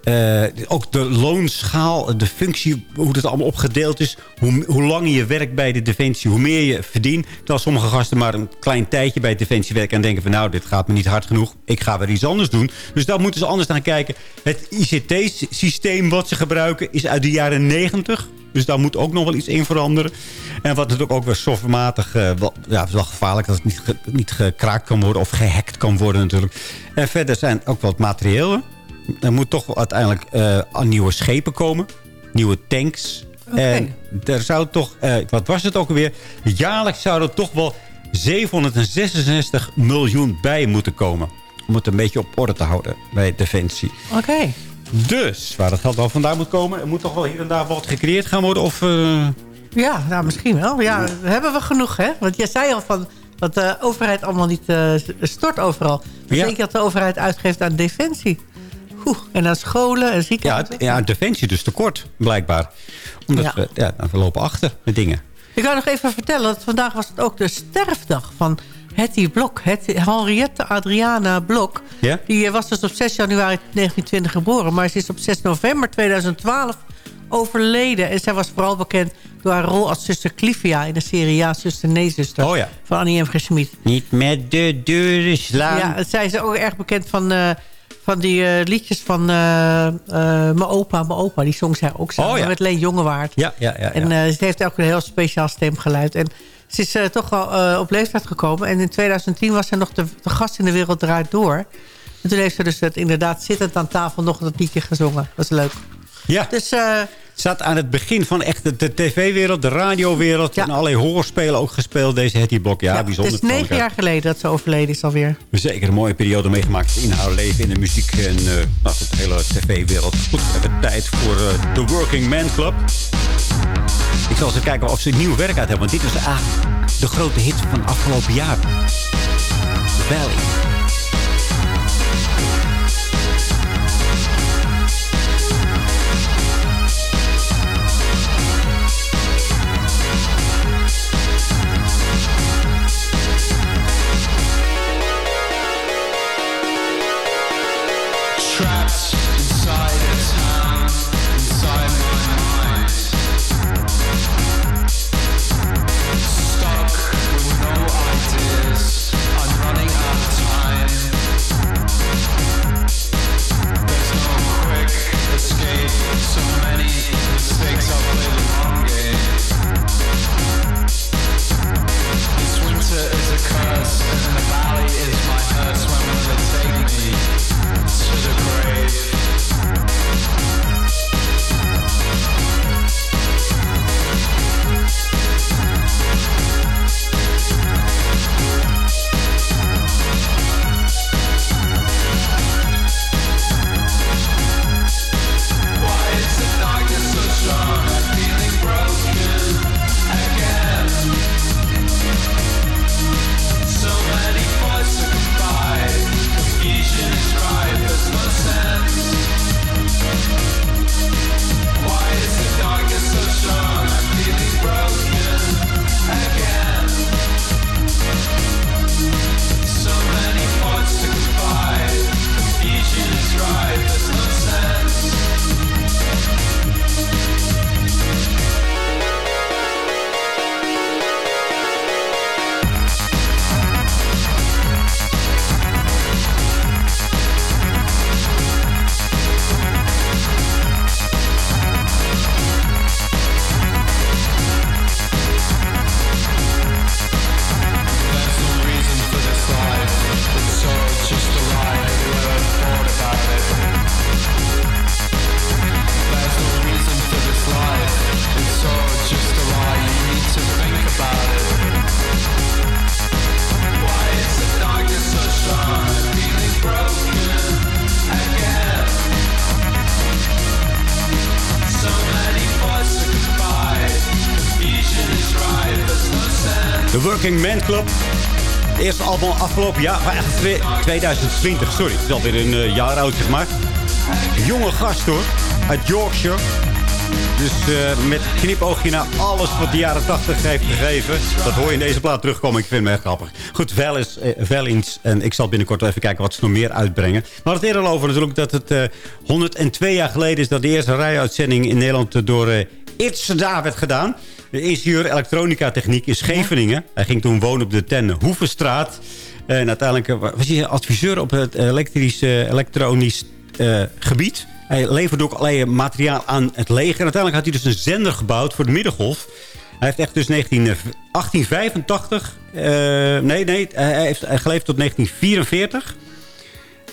Eh, ook de loonschaal, de functie, hoe het allemaal opgedeeld is. Hoe, hoe langer je werkt bij de Defensie, hoe meer je verdient. Terwijl sommige gasten maar een klein tijdje bij Defensie werken... en denken van nou, dit gaat me niet hard genoeg. Ik ga weer iets anders doen. Dus daar moeten ze anders naar kijken. Het ICT-systeem wat ze gebruiken is uit de jaren 90. Dus daar moet ook nog wel iets in veranderen. En wat natuurlijk ook weer softwarematig... eh, wel, ja, is wel gevaarlijk dat het niet, niet gekraakt kan worden... of gehackt kan worden natuurlijk. En verder zijn ook wat materialen. Er moet toch uiteindelijk aan nieuwe schepen komen. Nieuwe tanks. En er zou toch... eh, wat was het ook alweer? Jaarlijks zou er toch wel 766 miljoen bij moeten komen. Om het een beetje op orde te houden bij Defensie. Oké. Dus waar het geld wel vandaan moet komen... er moet toch wel hier en daar wat gecreëerd gaan worden? Of... eh, Ja, nou misschien wel. Ja, hebben we genoeg, hè? Want jij zei al van dat de overheid allemaal niet stort overal. Dus Ja. je dat de overheid uitgeeft aan defensie. Oeh, en aan scholen en ja, ziekenhuizen. het- ja, Defensie dus tekort, blijkbaar. Omdat Ja. We, ja, nou, we lopen achter met dingen. Ik wou nog even vertellen dat vandaag was het ook de sterfdag van Hetty Blok. Hetty, Henriette Adriana Blok. Ja? Die was dus op 6 januari 1920 geboren. Maar ze is op 6 november 2012 overleden. En zij was vooral bekend door haar rol als zuster Clivia... in de serie Ja, zuster, nee, zuster. Oh ja. Van Annie M. G. Schmid. Niet met de deuren slaan. Ja, zij is ook erg bekend van, eh, van die eh, liedjes van eh, eh, Mijn opa, mijn opa. Die zong zij ook samen Oh ja. met Leen Jongewaard. Ja, ja, ja. ja. En ze heeft ook een heel speciaal stemgeluid. En ze is toch wel op leeftijd gekomen. En in 2010 was ze nog de, de gast in de wereld draait door. En toen heeft ze dus het, inderdaad zittend aan tafel nog dat liedje gezongen. Dat is leuk. Ja. Dus Zat aan het begin van echt de, de tv-wereld, de radiowereld... en allerlei hoorspelen ook gespeeld, deze Hetty Blok. Ja, het bijzonder. is negen jaar geleden dat ze overleden is alweer. Zeker een mooie periode meegemaakt in haar leven, in de muziek en eh nou, de hele tv-wereld. Goed, we hebben tijd voor eh, de Working Man Club. Ik zal eens kijken of ze nieuw werk uit hebben. Want dit was eigenlijk de grote hit van afgelopen jaar. Valley. Working Man Club. Eerste album afgelopen jaar, maar echt twee- 2020, sorry. Het is alweer een eh, jaar oud, zeg maar. Jonge gast, hoor. Uit Yorkshire. Dus eh, met knipoogje naar alles wat de jaren 80 heeft gegeven. Dat hoor je in deze plaat terugkomen. Ik vind hem echt grappig. Goed, wel eens, eh, eens. En ik zal binnenkort even kijken wat ze nog meer uitbrengen. Hadden het eerder al over natuurlijk dat het eh 102 jaar geleden is... dat de eerste rijuitzending in Nederland door uh, Itzada werd gedaan. De ingenieur elektronica techniek in Scheveningen. Hij ging toen wonen op de Ten Hoevenstraat. En uiteindelijk eh, was hij adviseur op het elektrisch, eh, elektronisch eh, gebied. Hij leverde ook allerlei materiaal aan het leger. En uiteindelijk had hij dus een zender gebouwd voor de middengolf. Hij heeft echt dus 19, eh, 1885... eh, nee, nee, hij heeft geleefd tot 1944...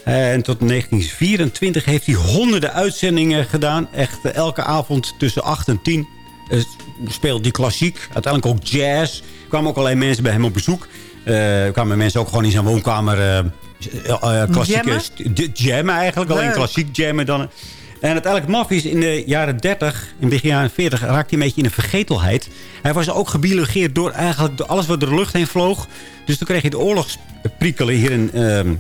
En tot 1924 heeft hij honderden uitzendingen gedaan. Echt eh, elke avond tussen 8 en 10 eh, speelde hij klassiek. Uiteindelijk ook jazz. Er kwamen ook allerlei mensen bij hem op bezoek. Eh, Er kwamen mensen ook gewoon in zijn woonkamer... eh, eh, eh, klassieke Jammen? eigenlijk. Alleen Leuk. klassiek jammen dan. En uiteindelijk maf is in de jaren 30, in begin jaren 40, raakte hij een beetje in een vergetelheid. Hij was ook gebiologeerd door eigenlijk door alles wat door de lucht heen vloog. Dus toen kreeg je de oorlogsprikkelen hier in, ehm,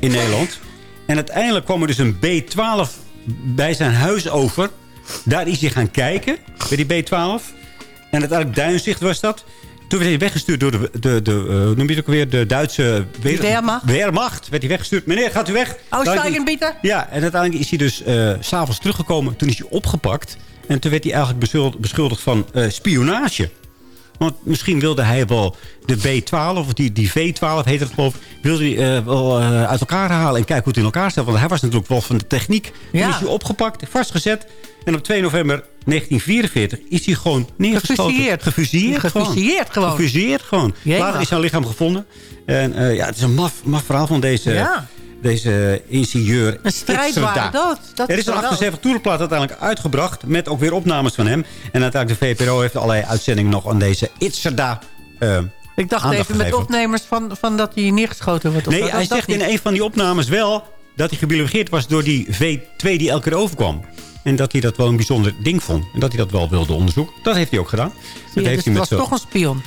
in Nederland. En uiteindelijk kwam er dus een B-12 bij zijn huis over. Daar is hij gaan kijken, bij die B-12. En uiteindelijk Duinzicht was dat. Toen werd hij weggestuurd door de, de, de, eh, noem je het ook weer, de Duitse... weer- Wehrmacht. Wehrmacht werd hij weggestuurd. Meneer, gaat u weg? Aussteigen bitte. Ja, en uiteindelijk is hij dus eh, s s'avonds teruggekomen. Toen is hij opgepakt. En toen werd hij eigenlijk beschuldigd, van eh, spionage. Want misschien wilde hij wel de B12, of die, die V12 heet het geloof wilde hij eh, wel eh, uit elkaar halen en kijken hoe het in elkaar staat. Want hij was natuurlijk wel van de techniek. Toen is hij opgepakt, vastgezet. En op 2 november 1944 is hij gewoon neergeschoten. Gefusilleerd. Gefusilleerd gewoon. Gefusilleerd gewoon. Gefusilleerd gewoon. Jemig. Later is zijn lichaam gevonden. En eh, ja, het is een maf, maf verhaal van deze, Ja. deze ingenieur. Een strijdbare dood. Dat er is een wel 78 toerenplaat uiteindelijk uitgebracht. Met ook weer opnames van hem. En uiteindelijk de VPRO heeft allerlei uitzendingen nog aan deze Itzerda eh Ik dacht even met opnemers van, van dat hij neergeschoten wordt. Nee, hij Dat- zegt in een van die opnames wel... dat hij gebiologeerd was door die V2 die elke keer overkwam. En dat hij dat wel een bijzonder ding vond. En dat hij dat wel wilde onderzoeken. Dat heeft hij ook gedaan. Dat heeft dus hij met was toch een spion.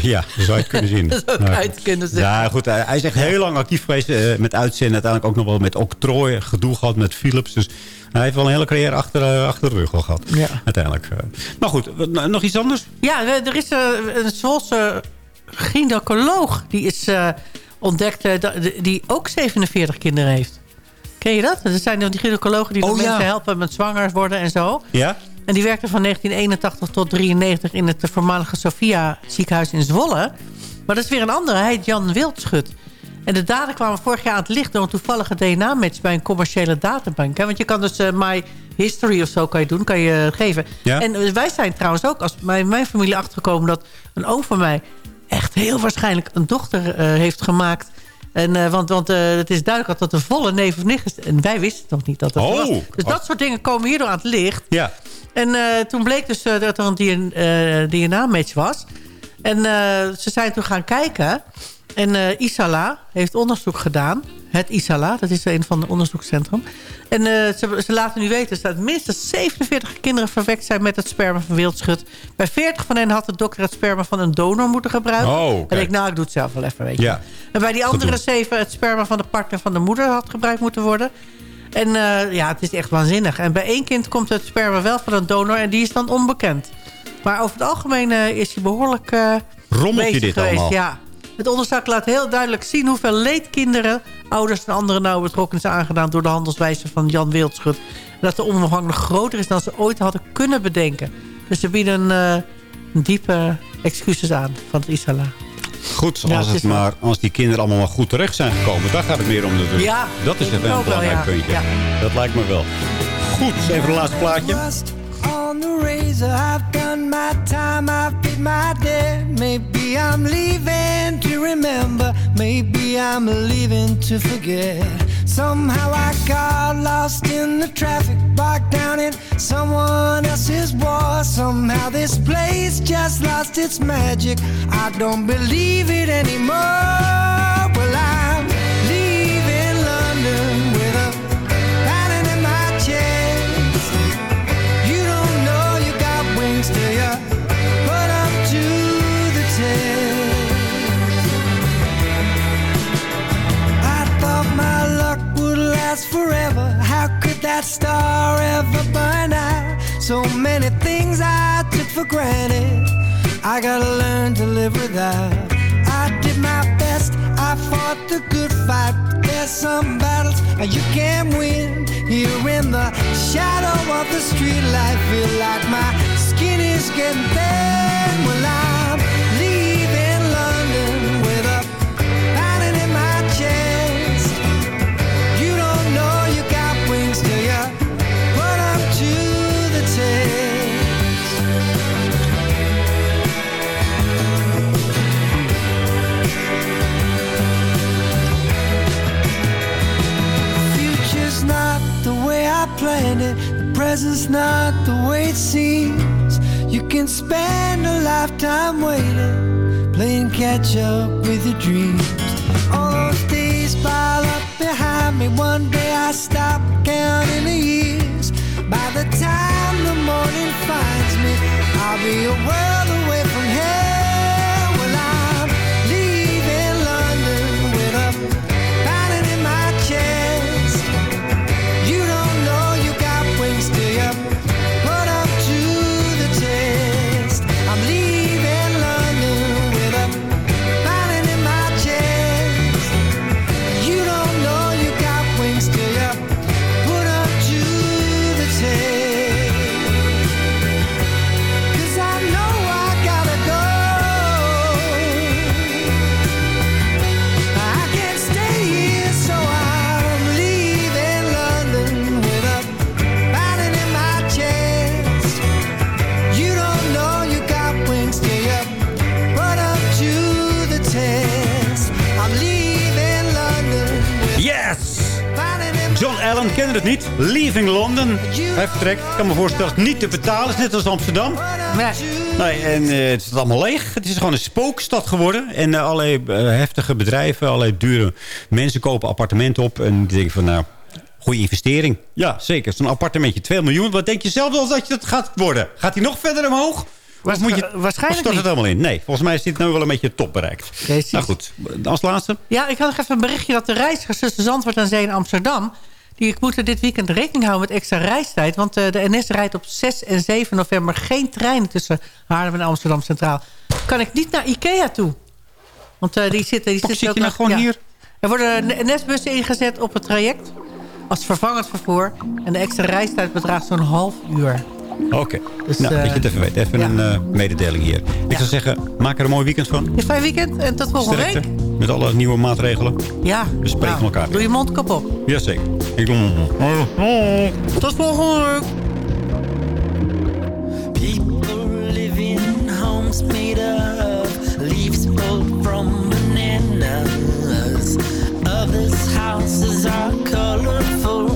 Ja, zo zou je het kunnen zien. Dat zou ik Nou, uit kunnen zeggen. Ja, goed. Hij, hij is echt heel lang actief geweest eh, met uitzenden. Uiteindelijk ook nog wel met octrooi gedoe gehad met Philips. Dus hij heeft wel een hele carrière achter, eh, achter de rug al gehad. Ja. Uiteindelijk. eh. Maar goed, wat- nog iets anders? Ja, er is een Zwolse gynaecoloog die is ontdekt... dat- die ook 47 kinderen heeft. Ken je dat? Dat zijn die gynaecologen die Oh, dan ja. mensen helpen met zwanger worden en zo. Ja? En die werkte van 1981 tot 93 in het voormalige Sophia ziekenhuis in Zwolle. Maar dat is weer een andere. Hij heet Jan Wildschut. En de daden kwamen vorig jaar aan het licht door een toevallige DNA-match bij een commerciële databank. Hè? Want je kan dus eh, My History of zo kan je doen, kan je geven. Ja. En eh, wij zijn trouwens ook als bij mijn familie achtergekomen dat een oom van mij echt heel waarschijnlijk een dochter eh, heeft gemaakt. En, eh, want want eh, het is duidelijk dat een volle neef of nicht is. En wij wisten nog niet dat dat Oh. was. Dus dat soort dingen komen hierdoor aan het licht. Ja. En eh, toen bleek dus dat er een DNA-match was. En ze zijn toen gaan kijken. En eh, Isala heeft onderzoek gedaan. Het Isala, dat is een van de onderzoekscentrum. En eh, ze, ze laten nu weten dat minstens 47 kinderen verwekt zijn met het sperma van wildschut. Bij 40 van hen had de dokter het sperma van een donor moeten gebruiken. Oh. En ik, nou, ik doe het zelf wel even, weet je. Ja. En bij die andere zeven het sperma van de partner van de moeder had gebruikt moeten worden. En eh, ja, het is echt waanzinnig. En bij één kind komt het sperma wel van een donor en die is dan onbekend. Maar over het algemeen is hij behoorlijk eh Rommeltje dit geweest. allemaal. Ja. Het onderzoek laat heel duidelijk zien hoeveel leed kinderen, ouders en andere nauwe betrokkenen zijn aangedaan door de handelswijze van Jan Wildschut. En dat de omvang nog groter is dan ze ooit hadden kunnen bedenken. Dus ze bieden eh, diepe excuses aan van het Isala. Goed, Ja, als, het het wel- maar, als die kinderen allemaal maar goed terecht zijn gekomen. Daar gaat het meer om natuurlijk. Ja, dat is ik een wel, belangrijk ja. puntje. Ja. Dat lijkt me wel. Goed, even een laatste plaatje. Razor. I've done my time, I've paid my debt. Maybe I'm leaving to remember, maybe I'm leaving to forget. Somehow I got lost in the traffic, bogged down in someone else's war. Somehow this place just lost its magic. I don't believe it anymore. That star ever burn out? So many things I took for granted. I gotta learn to live without. I did my best, I fought the good fight. But There's some battles you can't win. Here in the shadow of the street light, feel like my skin is getting thin. Well, I'm I it. The present's not the way it seems. You can spend a lifetime waiting, playing catch up with your dreams. All those days pile up behind me. One day I stop counting the years. By the time the morning finds me, I'll be a world Allen kende het niet. Leaving London. Hij vertrekt. Ik kan me voorstellen dat het niet te betalen is. Net als Amsterdam. Nee, en eh, het is allemaal leeg. Het is gewoon een spookstad geworden. En eh, allerlei eh, heftige bedrijven, allerlei dure mensen kopen appartementen op. En die denken van, nou, goede investering. Ja, zeker. Zo'n appartementje, 2 miljoen. Wat denk je zelf wel dat je dat gaat worden? Gaat hij nog verder omhoog? Of moet je, waarschijnlijk of stort het niet. helemaal in? Nee, volgens mij is dit nu wel een beetje top bereikt. Nou goed, als laatste. Ja, ik had nog even een berichtje dat de reizigers tussen Zandvoort en Zee en Amsterdam... die moeten dit weekend rekening houden met extra reistijd. Want eh, de NS rijdt op 6 en 7 november geen treinen tussen Haarlem en Amsterdam Centraal. Kan ik niet naar Ikea toe? Want eh, die zitten, die zitten zit ook je nou gewoon ja. hier? Er worden NS-bussen ingezet op het traject als vervangend vervoer. En de extra reistijd bedraagt zo'n half uur. Oké, Dus, nou, dat je eh, het even weet. Even ja. een eh, mededeling hier. Ik zou zeggen, maak er een mooi weekend van. Je fijn weekend en tot volgende Sterkte. week. Met alle nieuwe maatregelen. Ja, We spreken nou, elkaar doe je mondkap op. Jazeker. Ik doe hem. Tot volgende week. People live in homes made of leaves pulled from bananas. Others' houses are colorful,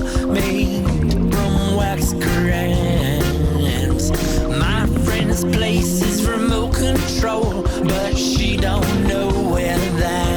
Friend's place is remote control, but she don't know where that